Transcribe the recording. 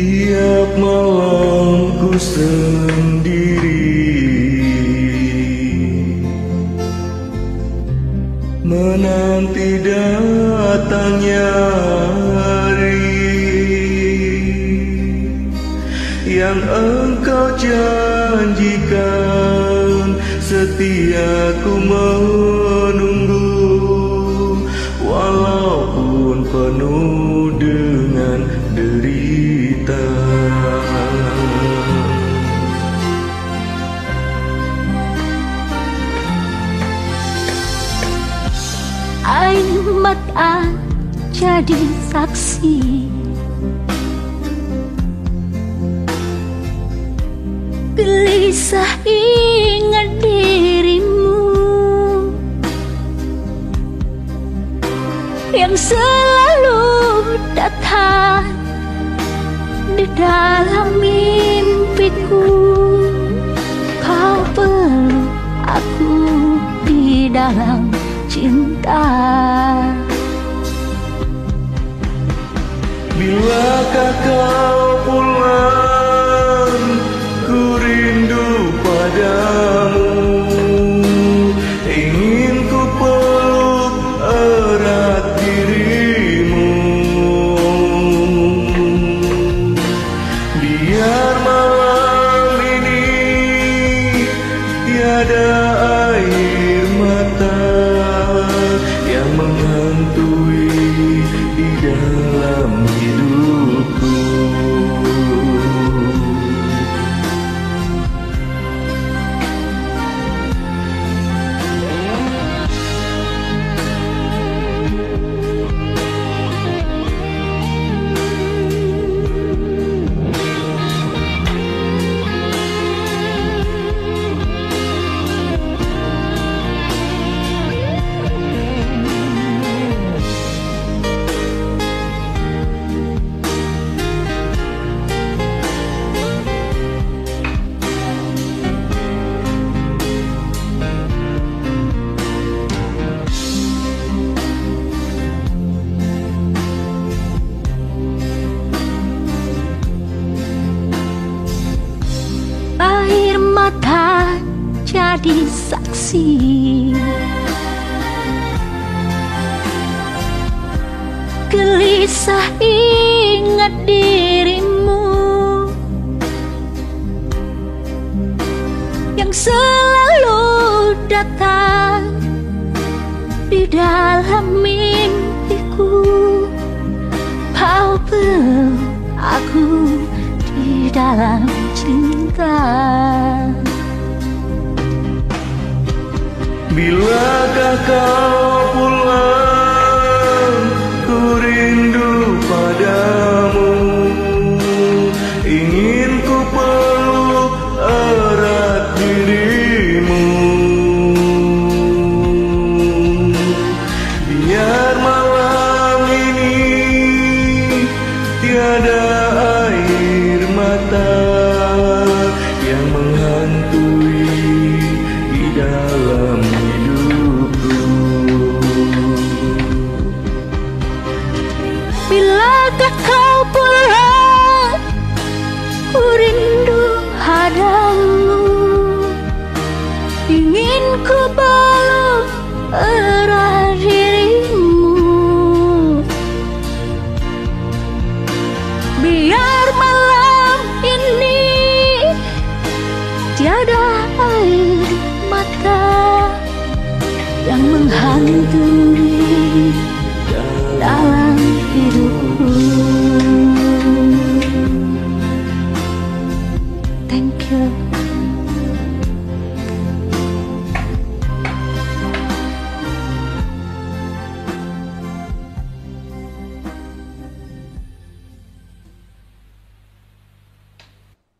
Tiap malam ku sendiri. Menanti datangnya hari Yang engkau janjikan Setia ku menunggu Walaupun penuh dengan Mata jadi saksi. Gelisah ingat dirimu. Yang selalu datang Di dalam mimpiku. Kau peluk aku di dalam cinta Bilakah kau jadi saksi. Gelisah ingat dirimu Yang selalu datang Di dalam mimpiku. Kau aku di dalam cinta Bilakah kau ada air mata yang menghantui dalam